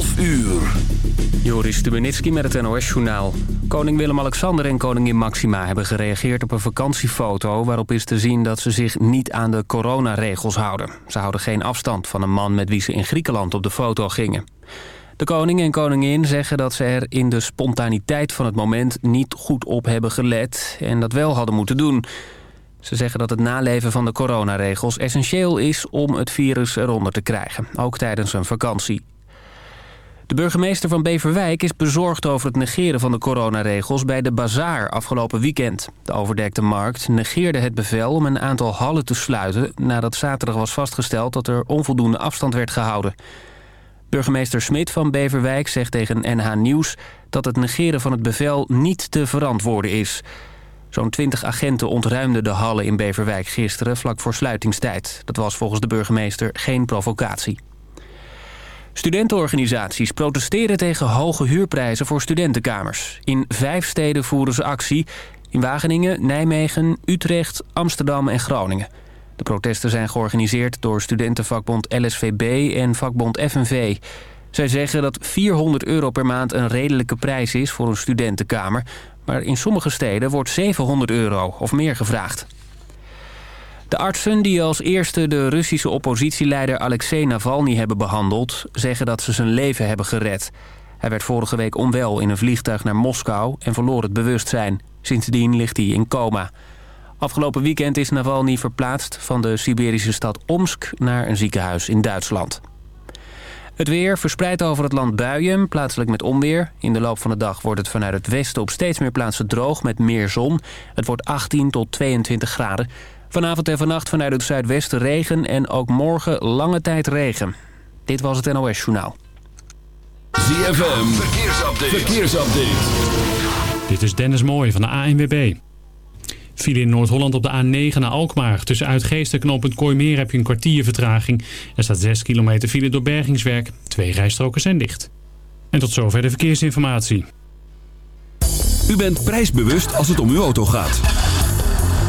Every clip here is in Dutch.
12 uur. Joris Stubenitski met het NOS-journaal. Koning Willem-Alexander en koningin Maxima hebben gereageerd op een vakantiefoto... waarop is te zien dat ze zich niet aan de coronaregels houden. Ze houden geen afstand van een man met wie ze in Griekenland op de foto gingen. De koning en koningin zeggen dat ze er in de spontaniteit van het moment... niet goed op hebben gelet en dat wel hadden moeten doen... Ze zeggen dat het naleven van de coronaregels essentieel is om het virus eronder te krijgen, ook tijdens een vakantie. De burgemeester van Beverwijk is bezorgd over het negeren van de coronaregels bij de bazaar afgelopen weekend. De overdekte markt negeerde het bevel om een aantal hallen te sluiten nadat zaterdag was vastgesteld dat er onvoldoende afstand werd gehouden. Burgemeester Smit van Beverwijk zegt tegen NH Nieuws dat het negeren van het bevel niet te verantwoorden is. Zo'n 20 agenten ontruimden de hallen in Beverwijk gisteren vlak voor sluitingstijd. Dat was volgens de burgemeester geen provocatie. Studentenorganisaties protesteren tegen hoge huurprijzen voor studentenkamers. In vijf steden voeren ze actie. In Wageningen, Nijmegen, Utrecht, Amsterdam en Groningen. De protesten zijn georganiseerd door studentenvakbond LSVB en vakbond FNV. Zij zeggen dat 400 euro per maand een redelijke prijs is voor een studentenkamer... maar in sommige steden wordt 700 euro of meer gevraagd. De artsen die als eerste de Russische oppositieleider Alexei Navalny hebben behandeld... zeggen dat ze zijn leven hebben gered. Hij werd vorige week onwel in een vliegtuig naar Moskou en verloor het bewustzijn. Sindsdien ligt hij in coma. Afgelopen weekend is Navalny verplaatst van de Siberische stad Omsk naar een ziekenhuis in Duitsland. Het weer verspreidt over het land buien, plaatselijk met onweer. In de loop van de dag wordt het vanuit het westen op steeds meer plaatsen droog met meer zon. Het wordt 18 tot 22 graden. Vanavond en vannacht vanuit het zuidwesten regen en ook morgen lange tijd regen. Dit was het NOS Journaal. ZFM, verkeersupdate. verkeersupdate. Dit is Dennis Mooij van de ANWB. File in Noord-Holland op de A9 naar Alkmaar. Tussen Uitgeest en knooppunt Kooimeer heb je een kwartier vertraging. Er staat 6 kilometer file door bergingswerk. Twee rijstroken zijn dicht. En tot zover de verkeersinformatie. U bent prijsbewust als het om uw auto gaat.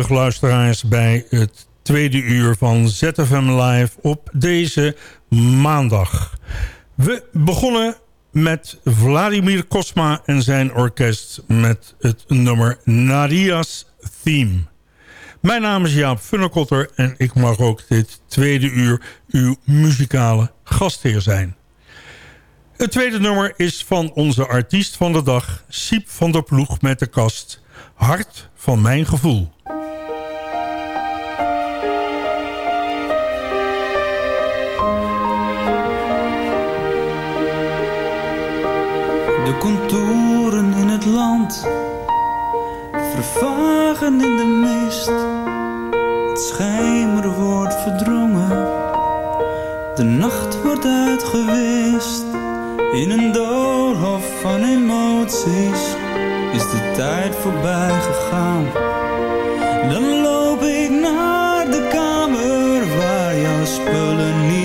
Terug luisteraars bij het tweede uur van ZFM Live op deze maandag. We begonnen met Vladimir Kosma en zijn orkest met het nummer Nadia's Theme. Mijn naam is Jaap Funnekotter en ik mag ook dit tweede uur uw muzikale gastheer zijn. Het tweede nummer is van onze artiest van de dag, Siep van der Ploeg met de kast Hart van mijn gevoel. Contouren in het land vervagen in de mist. Het schemer wordt verdrongen, de nacht wordt uitgewist. In een doolhof van emoties is de tijd voorbij gegaan. Dan loop ik naar de kamer waar jouw spullen niet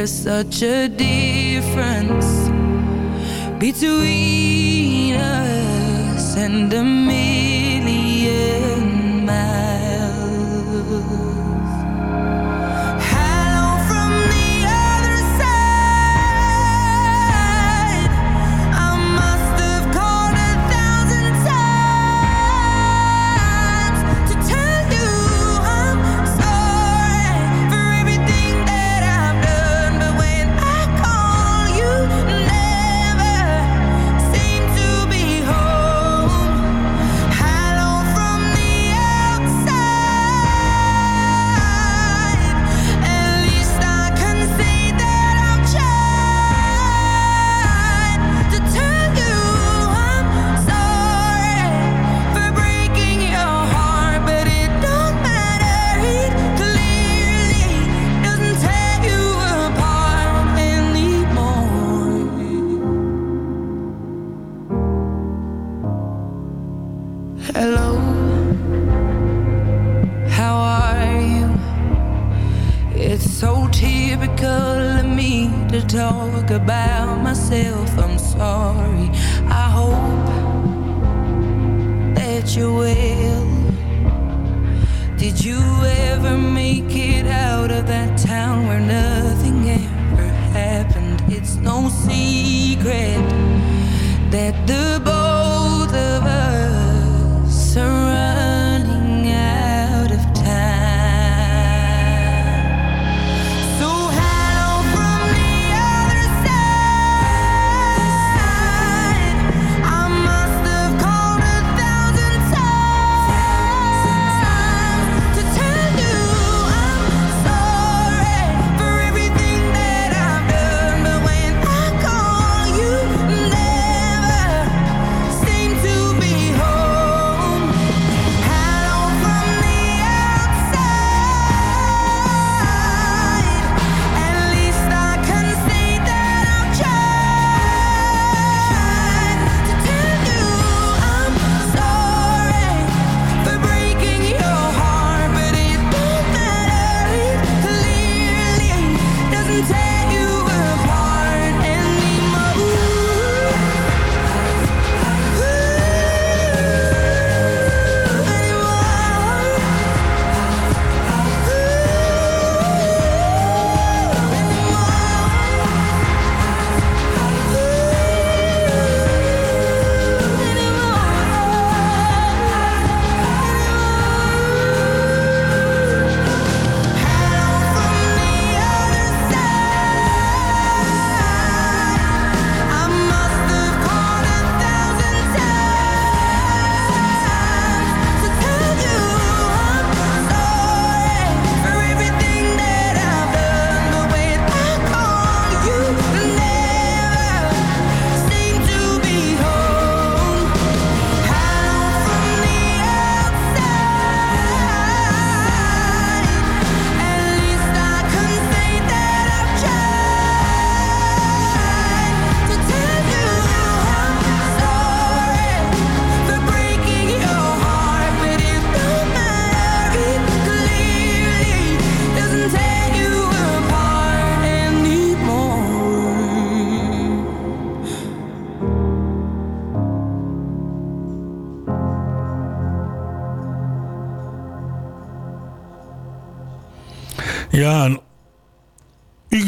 there's such a difference between us and the me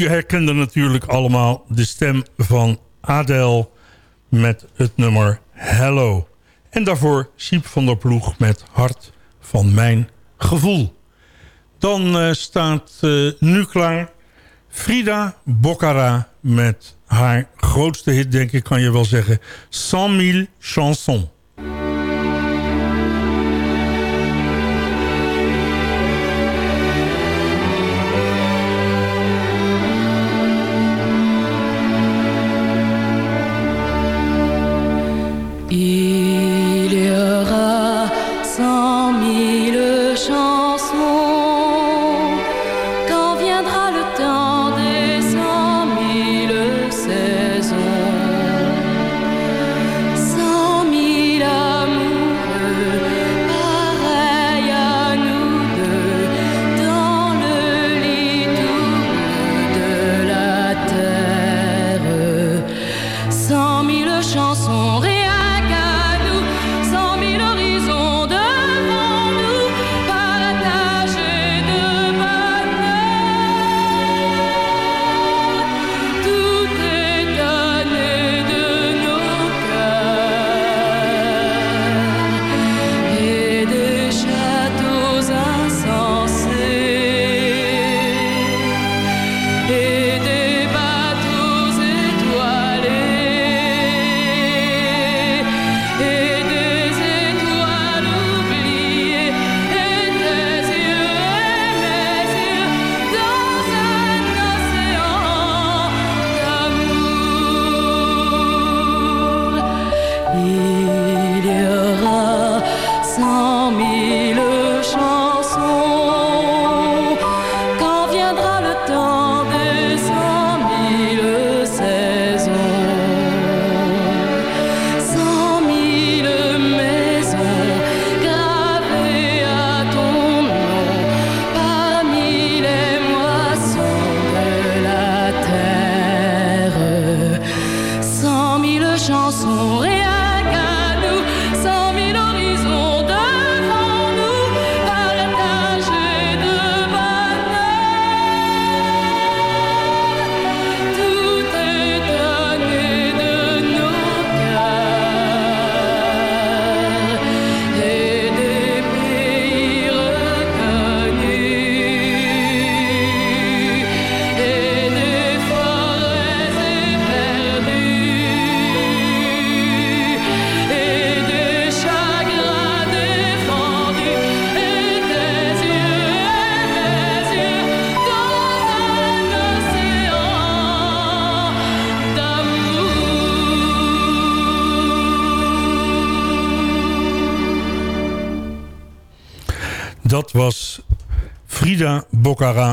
Je herkende natuurlijk allemaal de stem van Adele met het nummer Hello. En daarvoor Siep van der Ploeg met Hart van Mijn Gevoel. Dan eh, staat eh, nu klaar Frida Boccara met haar grootste hit, denk ik, kan je wel zeggen. 100.000 chansons.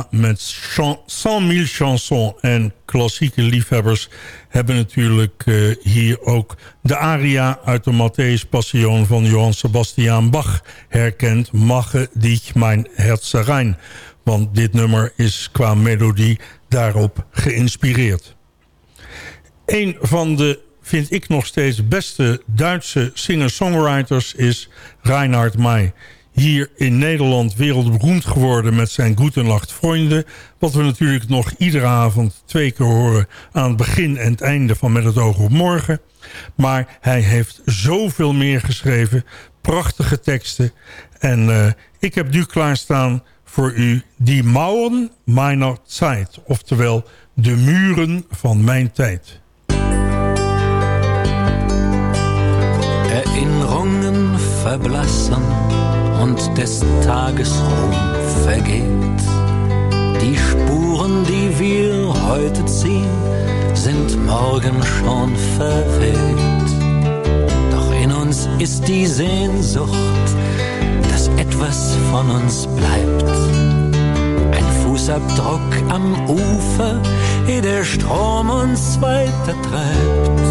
Met chan- 100 000 chansons. En klassieke liefhebbers hebben natuurlijk eh, hier ook de aria uit de Matthäus Passion van Johann Sebastian Bach herkend. Mache dich mein Herz rein. Want dit nummer is qua melodie daarop geïnspireerd. Een van de, vind ik nog steeds, beste Duitse singer-songwriters is Reinhard May. Hier in Nederland wereldberoemd geworden met zijn Goedenacht Vrienden. Wat we natuurlijk nog iedere avond twee keer horen aan het begin en het einde van Met het oog op morgen. Maar hij heeft zoveel meer geschreven. Prachtige teksten. En eh, ik heb nu klaarstaan voor u Die Mauern meiner Zeit. Oftewel de muren van mijn tijd. Erinnerungen verblassen und des Tages Ruhm vergeht. Die Spuren, die wir heute ziehen, sind morgen schon verweht. Doch in uns ist die Sehnsucht, dass etwas von uns bleibt. Ein Fußabdruck am Ufer, ehe der Strom uns weitertreibt.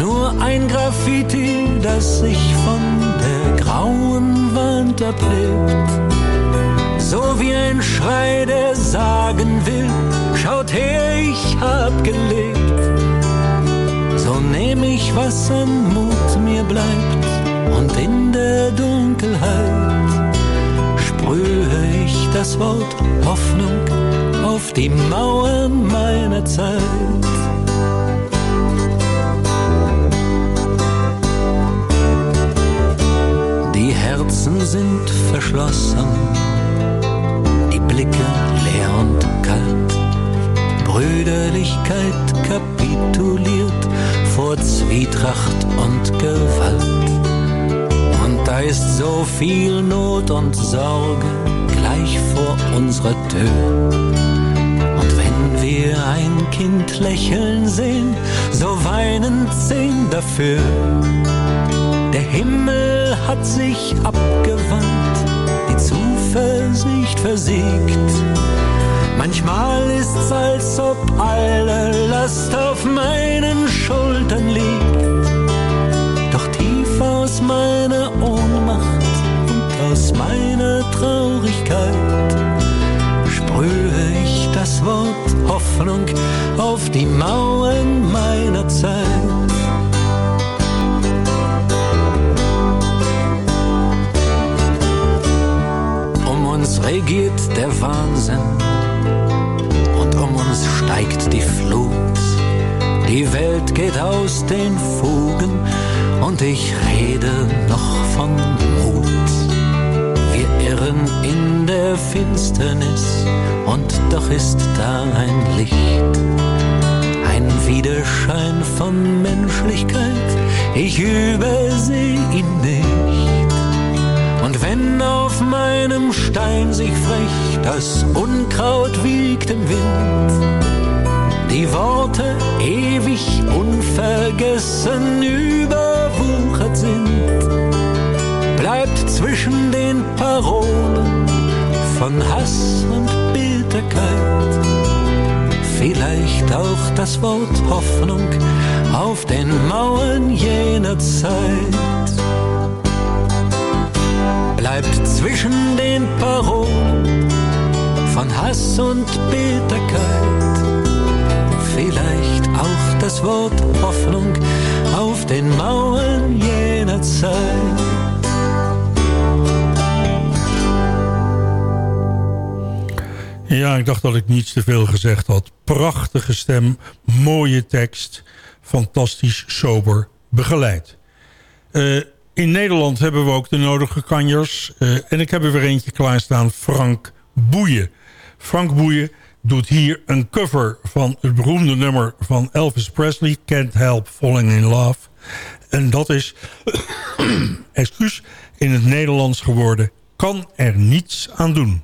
Nur ein Graffiti, das sich von der grauen Wand abhebt. So wie ein Schrei, der sagen will, schaut her, ich hab gelebt. So nehm ich, was an Mut mir bleibt und in der Dunkelheit sprühe ich das Wort Hoffnung auf die Mauern meiner Zeit. Herzen sind verschlossen, die Blicke leer und kalt. Brüderlichkeit kapituliert vor Zwietracht und Gewalt. Und da ist so viel Not und Sorge gleich vor unserer Tür Und wenn wir ein Kind lächeln sehen, so weinen zehn dafür. Der Himmel hat sich abgewandt, die Zuversicht versiegt. Manchmal ist's, als ob alle Last auf meinen Schultern liegt. Doch tief aus meiner Ohnmacht und aus meiner Traurigkeit sprühe ich das Wort Hoffnung auf die Mauern meiner Zeit. Regiert der Wahnsinn und um uns steigt die Flut. Die Welt geht aus den Fugen und ich rede noch von Mut. Wir irren in der Finsternis und doch ist da ein Licht. Ein Widerschein von Menschlichkeit, ich überseh ihn nicht. Und wenn auf meinem Stein sich frech das Unkraut wiegt im Wind, die Worte ewig unvergessen überwuchert sind, bleibt zwischen den Parolen von Hass und Bitterkeit vielleicht auch das Wort Hoffnung auf den Mauern jener Zeit. Bleibt zwischen den Parolen von Hass und Bitterkeit vielleicht auch das Wort Hoffnung auf den Mauern jener Zeit. Ja, ik dacht dat ik niets te veel gezegd had. Prachtige stem, mooie tekst, fantastisch sober begeleid. Eh, in Nederland hebben we ook de nodige kanjers. eh, en ik heb er weer eentje klaarstaan, Frank Boeien. Frank Boeien doet hier een cover van het beroemde nummer van Elvis Presley... Can't Help Falling in Love. En dat is, excuus, in het Nederlands geworden... Kan er niets aan doen.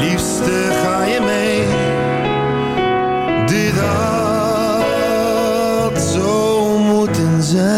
Liefste ga je mee. Dit had zo moeten zijn.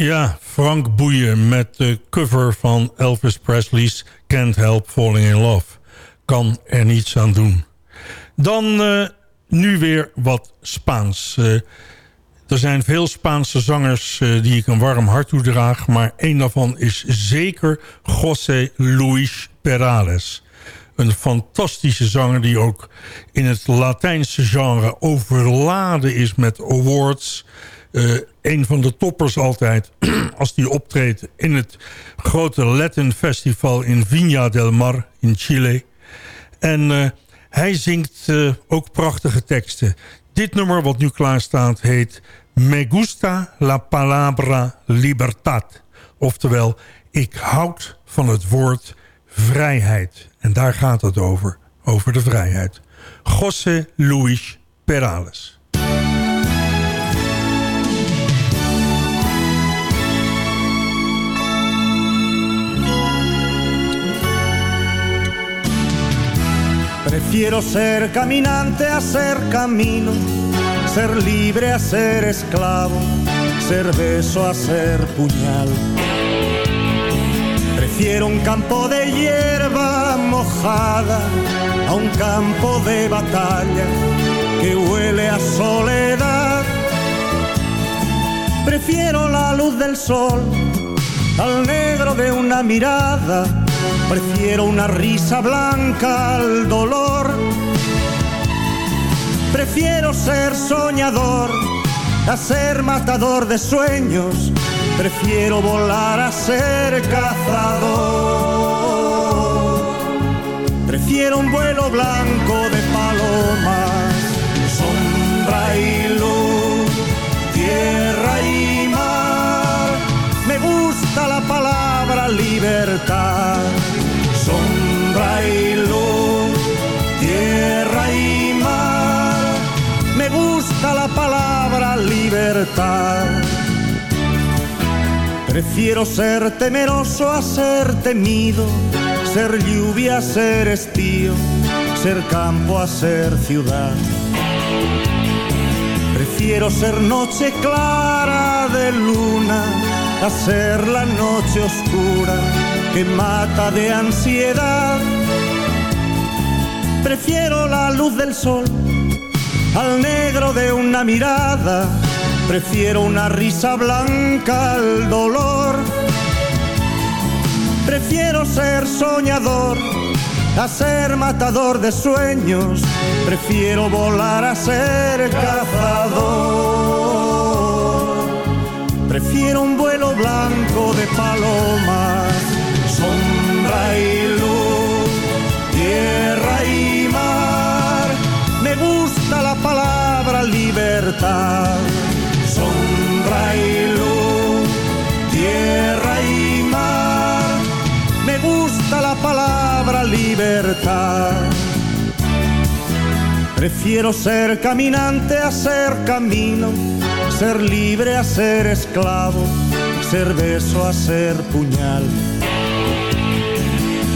Ja, Frank Boeien met de cover van Elvis Presley's Can't Help Falling in Love. Kan er niets aan doen. Dan eh, nu weer wat Spaans. Eh, er zijn veel Spaanse zangers eh, die ik een warm hart toedraag... maar één daarvan is zeker José Luis Perales. Een fantastische zanger die ook in het Latijnse genre overladen is met awards... Eh, een van de toppers altijd als die optreedt in het grote Latin Festival in Viña del Mar in Chile. En eh, hij zingt eh, ook prachtige teksten. Dit nummer wat nu klaar staat heet Me gusta la palabra libertad. Oftewel, ik houd van het woord vrijheid. En daar gaat het over, over de vrijheid. José Luis Perales. Prefiero ser caminante a ser camino, ser libre a ser esclavo, ser beso a ser puñal. Prefiero un campo de hierba mojada a un campo de batalla que huele a soledad. Prefiero la luz del sol al negro de una mirada. Prefiero una risa blanca al dolor. Prefiero ser soñador a ser matador de sueños. Prefiero volar a ser cazador. Prefiero un vuelo blanco de palomas, libertad, sombra y luz, tierra y mar. Me gusta la palabra libertad. Prefiero ser temeroso a ser temido, ser lluvia a ser estío, ser campo a ser ciudad. Prefiero ser noche clara de luna a ser la noche oscura que mata de ansiedad. Prefiero la luz del sol al negro de una mirada. Prefiero una risa blanca al dolor. Prefiero ser soñador a ser matador de sueños. Prefiero volar a ser cazador. Prefiero un vuelo blanco de palomas, sombra y luz, tierra y mar. Me gusta la palabra libertad, sombra y luz, tierra y mar. Me gusta la palabra libertad. Prefiero ser caminante a ser camino, ser libre a ser esclavo, ser beso a ser puñal.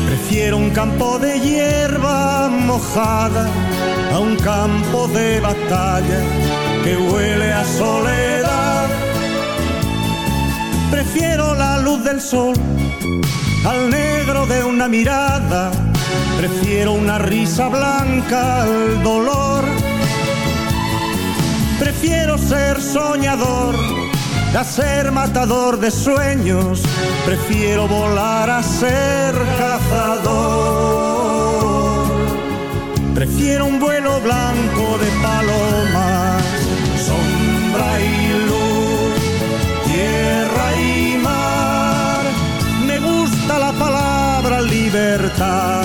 Prefiero un campo de hierba mojada a un campo de batalla que huele a soledad. Prefiero la luz del sol al negro de una mirada. Prefiero una risa blanca al dolor. Prefiero ser soñador a ser matador de sueños, prefiero volar a ser cazador. Prefiero un vuelo blanco de palomas, sombra y luz, tierra y mar. Me gusta la palabra libertad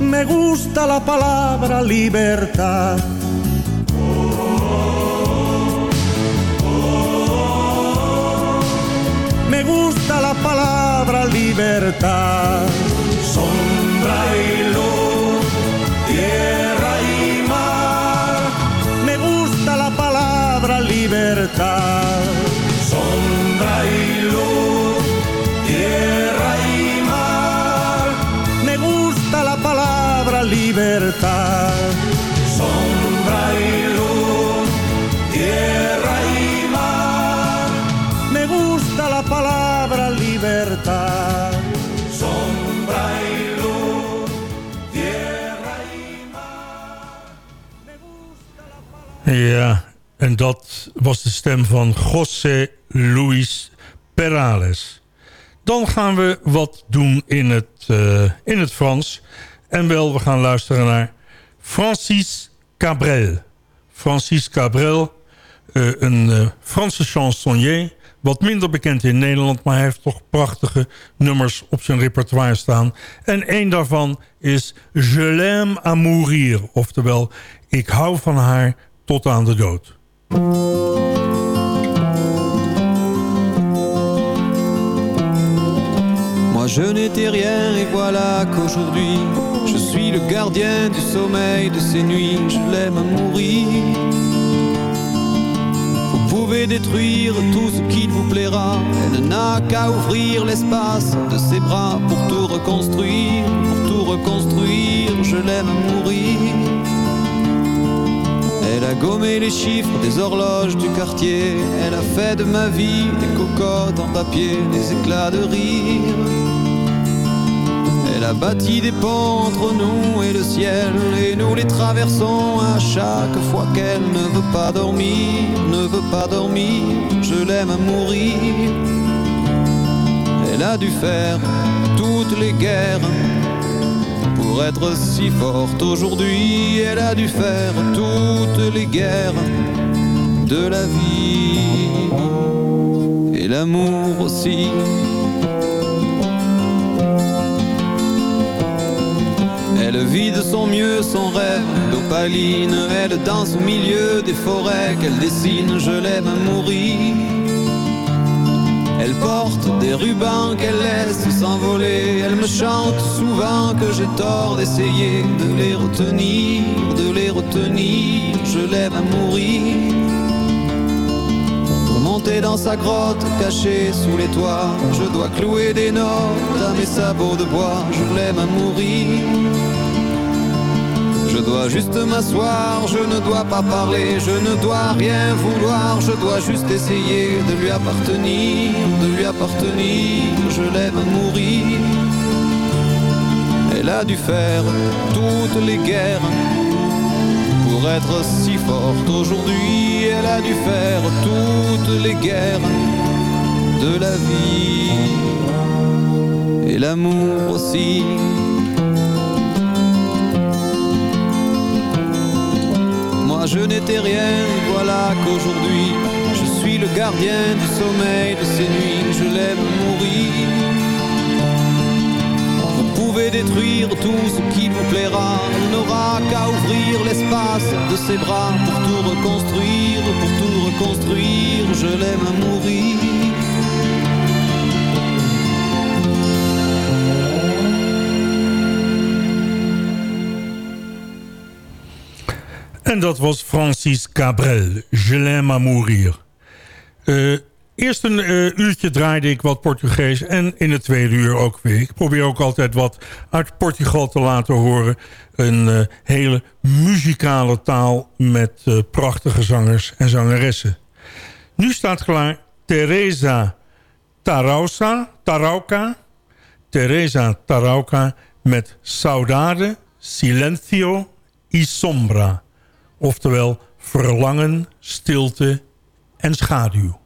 Me gusta la palabra libertad. Me gusta la palabra libertad. Libertad. Sombra y luz, tierra y mar. Me gusta la palabra libertad. Sombra y luz, tierra y Ja, en dat was de stem van José Luis Perales. Dan gaan we wat doen in het, eh, in het Frans. En wel, we gaan luisteren naar Francis Cabrel. Francis Cabrel, eh, een eh, Franse chansonnier. Wat minder bekend in Nederland, maar hij heeft toch prachtige nummers op zijn repertoire staan. En één daarvan is Je l'aime à mourir. Oftewel, ik hou van haar tot aan de dood. Moi je n'étais rien et voilà qu'aujourd'hui le gardien du sommeil de ces nuits Je l'aime à mourir Vous pouvez détruire tout ce qu'il vous plaira Elle n'a qu'à ouvrir l'espace de ses bras Pour tout reconstruire, pour tout reconstruire Je l'aime à mourir elle a gommé les chiffres des horloges du quartier. Elle a fait de ma vie des cocottes en papier, des éclats de rire. Elle a bâti des ponts entre nous et le ciel. Et nous les traversons à chaque fois qu'elle ne veut pas dormir, ne veut pas dormir. Je l'aime à mourir. Elle a dû faire toutes les guerres pour être si forte aujourd'hui, elle a dû faire toutes les guerres de la vie et l'amour aussi. Elle vit de son mieux son rêve d'opaline, elle danse au milieu des forêts qu'elle dessine, je l'aime à mourir. Elle porte des rubans qu'elle laisse s'envoler. Elle me chante souvent que j'ai tort d'essayer de les retenir, de les retenir. Je l'aime à mourir. Monter dans sa grotte cachée sous les toits, je dois clouer des notes à mes sabots de bois. Je l'aime à mourir. Je dois juste m'asseoir, je ne dois pas parler, je ne dois rien vouloir, je dois juste essayer de lui appartenir, de lui appartenir, je l'aime à mourir. Elle a dû faire toutes les guerres pour être si forte. Aujourd'hui, elle a dû faire toutes les guerres de la vie. Et l'amour aussi. Moi je n'étais rien, voilà qu'aujourd'hui Je suis le gardien du sommeil de ces nuits. Je l'aime mourir pouvez détruire tout ce qui vous plaira. Il n'aura qu'à ouvrir l'espace de ses bras Pour tout reconstruire, pour tout reconstruire. Je l'aime à mourir. En dat was Francis Cabrel, Je l'aime à mourir. Eh, eerst een eh, uurtje draaide ik wat Portugees en in het tweede uur ook weer. Ik probeer ook altijd wat uit Portugal te laten horen. Een eh, hele muzikale taal met prachtige zangers en zangeressen. Nu staat klaar Teresa Tarausa, Tarauca. Teresa Tarauca met Saudade, Silencio y Sombra. Oftewel verlangen, stilte en schaduw.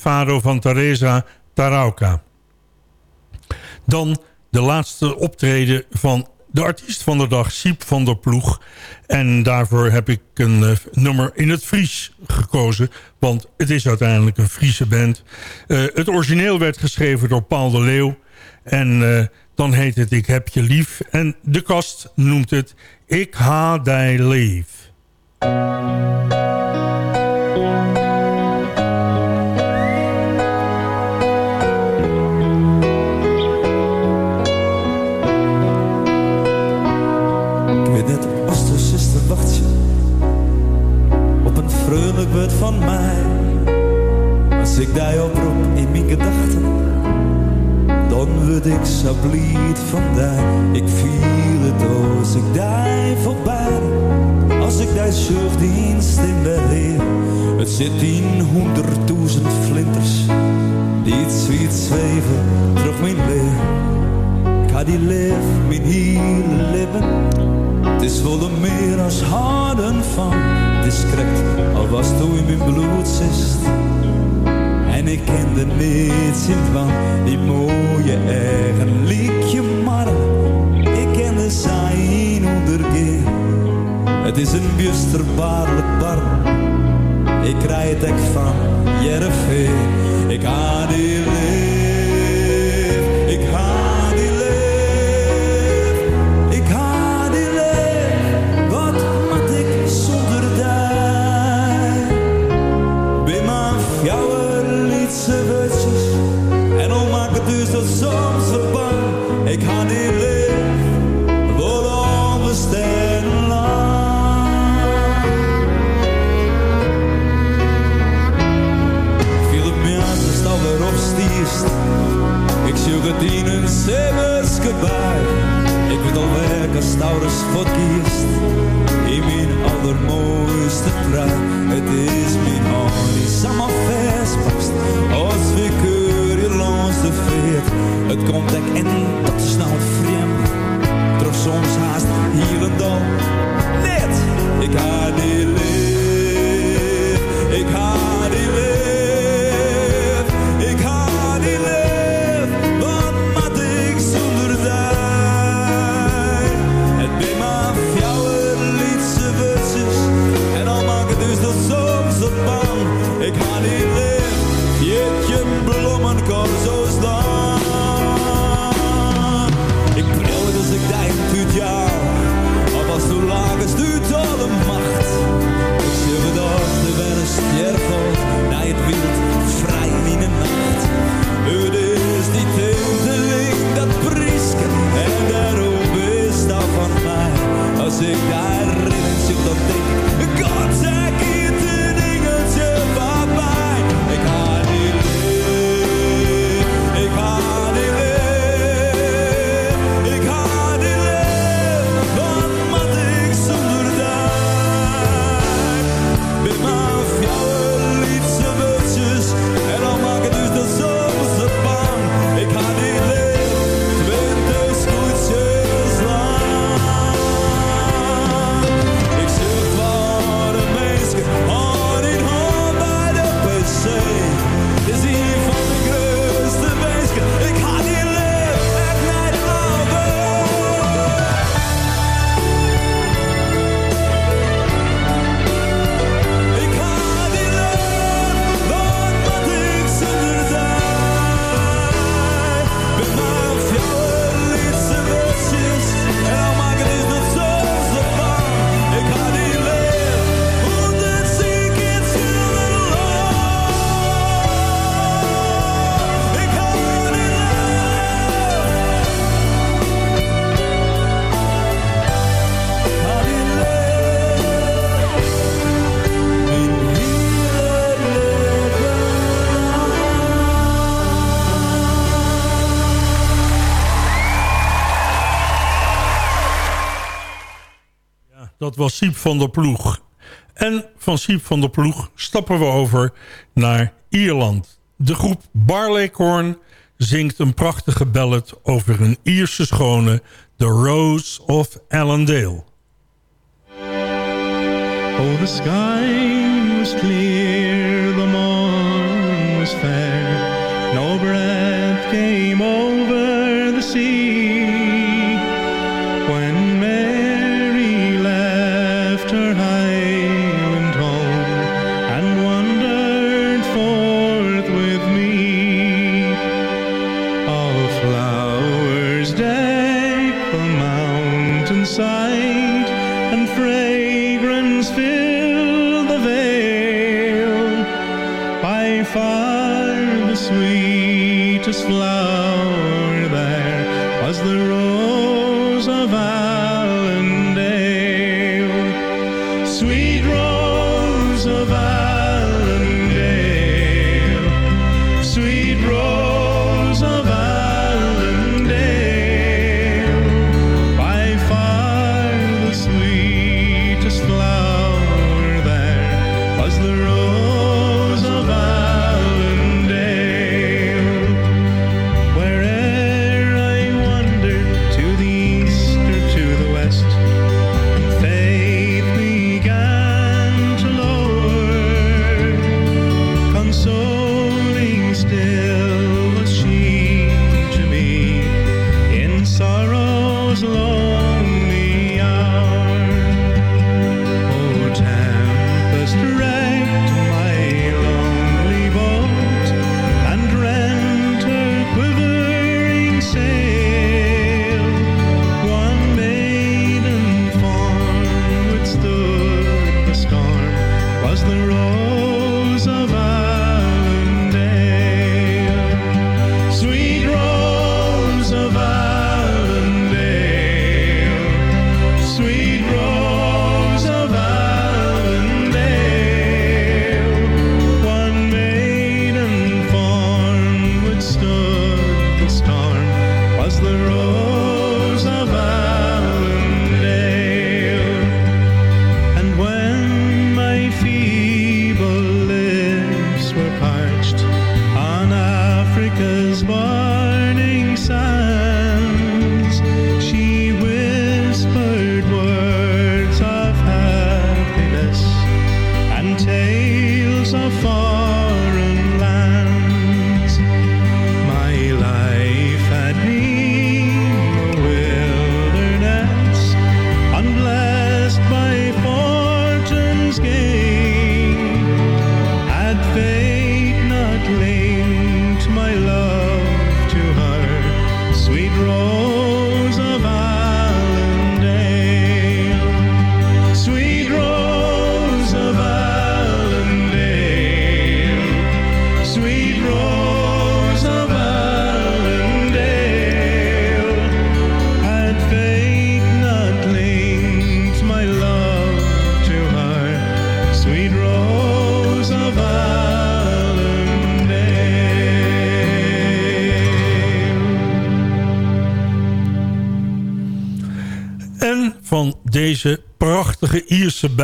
Fado van Teresa Tarauka. Dan de laatste optreden van de artiest van de dag, Siep van der Ploeg. En daarvoor heb ik een eh, nummer in het Fries gekozen. Want het is uiteindelijk een Friese band. Eh, het origineel werd geschreven door Paul de Leeuw. En eh, dan heet het Ik heb je lief. En de kast noemt het Ik ha die lief. Ik die oproep in mijn gedachten, dan word ik zo van die. Ik viel het als ik die voorbij. Als ik die zorgdienst in beheer. Het zit in honderdduizend flinters, die zoiets zweven, terug mijn leer. Ik die leef mijn hele leven. Het is volle meer als houden van. Het is correct, al was toen in mijn bloedzist. En ik kende niets in van die mooie eigen liedje maar. Ik kende zijn ondergeer. Het is een busterbaarlijk bar. Ik krijg het van Jereveen. Ik ga van Siep van der Ploeg. En van Siep van der Ploeg stappen we over naar Ierland. De groep Barleycorn zingt een prachtige ballad over een Ierse schone... The Rose of Allendale. Oh, the sky was clear, the morn was fair, no breath came over. sight and fragrance fill the veil. By far the sweetest flower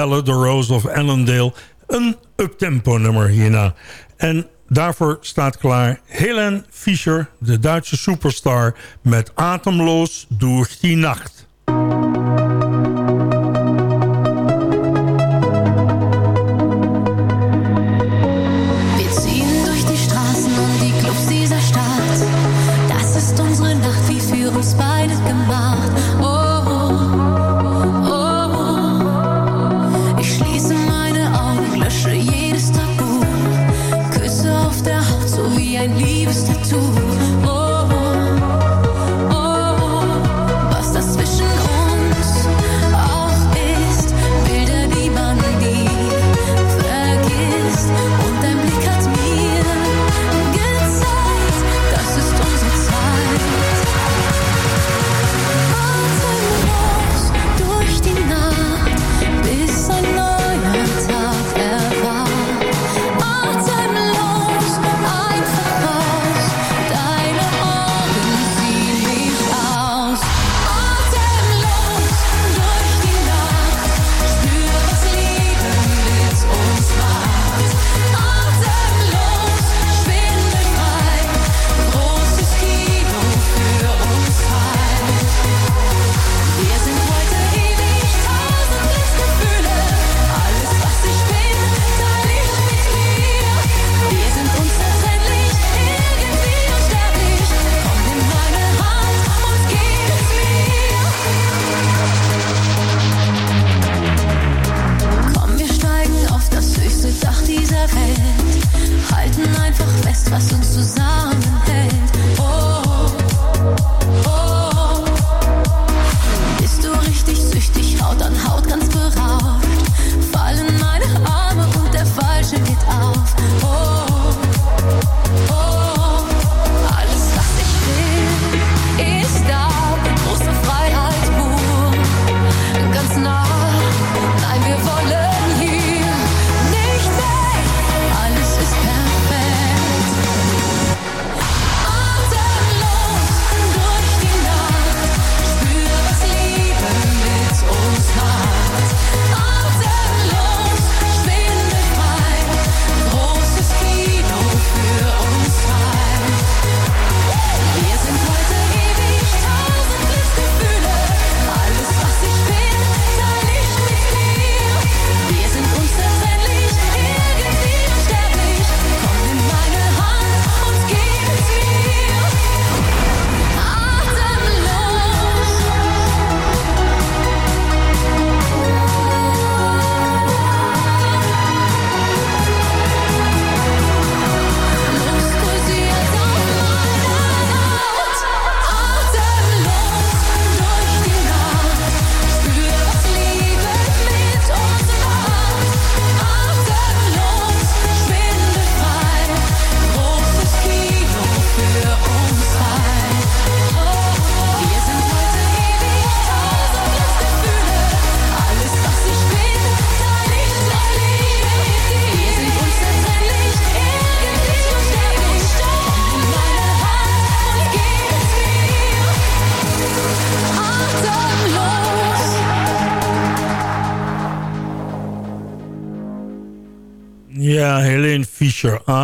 Ballad the Rose of Allendale. Een uptempo nummer hierna. En daarvoor staat klaar Helen Fischer, de Duitse superstar... met Atemloos door die nacht.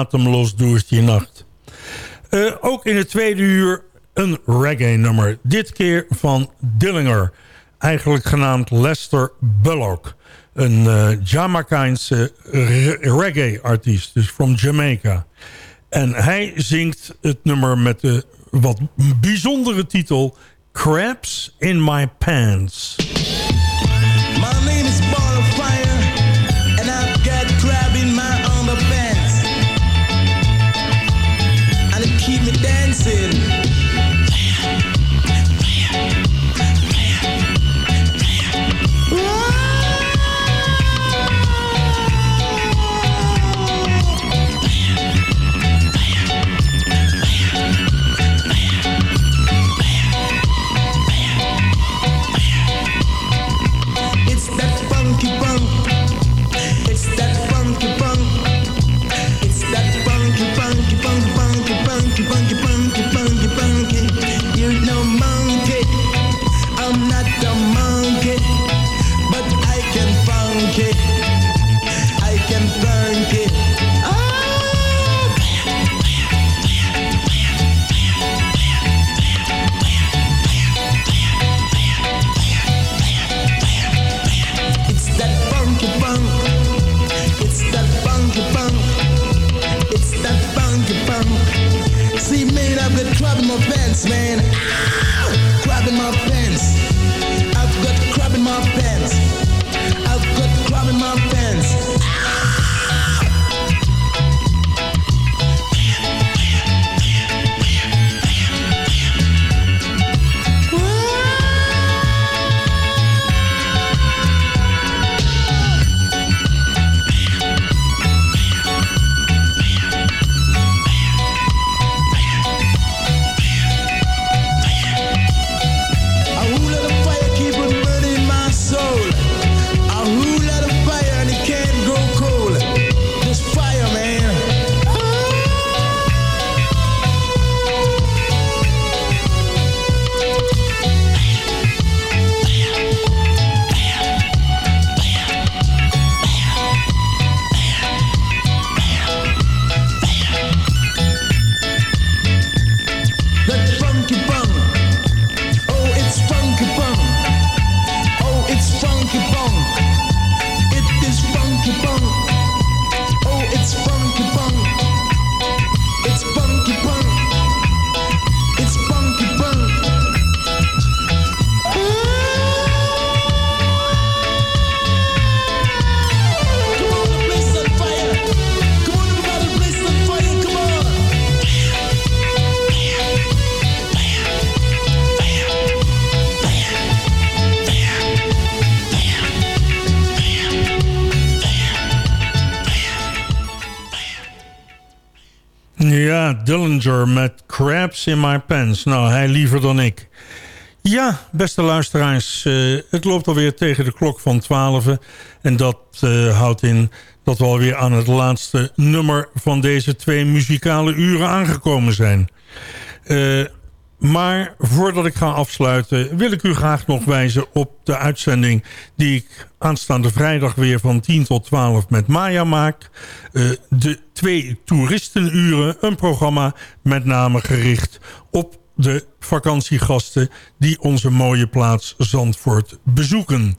Ademloos door die nacht. Eh, ook in het tweede uur een reggae-nummer. Dit keer van Dillinger. Eigenlijk genaamd Lester Bullock. Een uh, Jamaicaanse reggae-artiest. Dus from Jamaica. En hij zingt het nummer met de wat bijzondere titel... Crabs in My Pants. Dillinger met Crabs in My Pants. Nou, hij liever dan ik. Ja, beste luisteraars, eh, het loopt alweer tegen de klok van 12. En dat eh, houdt in dat we alweer aan het laatste nummer van deze twee muzikale uren aangekomen zijn. Eh, maar voordat ik ga afsluiten wil ik u graag nog wijzen op de uitzending die ik aanstaande vrijdag weer van 10 tot 12 met Maya maak. Eh, de twee toeristenuren, een programma met name gericht op de vakantiegasten die onze mooie plaats Zandvoort bezoeken.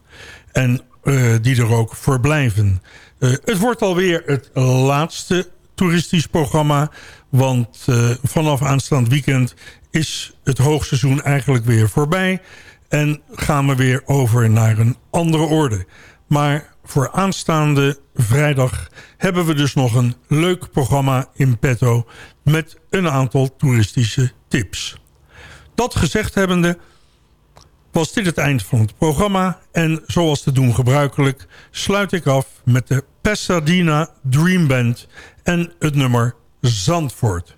En eh, die er ook verblijven. Eh, het wordt alweer het laatste toeristisch programma. Want vanaf aanstaand weekend is het hoogseizoen eigenlijk weer voorbij. En gaan we weer over naar een andere orde. Maar voor aanstaande vrijdag hebben we dus nog een leuk programma in petto... met een aantal toeristische tips. Dat gezegd hebbende was dit het eind van het programma. En zoals te doen gebruikelijk sluit ik af met de Pasadena Dream Band en het nummer Zandvoort.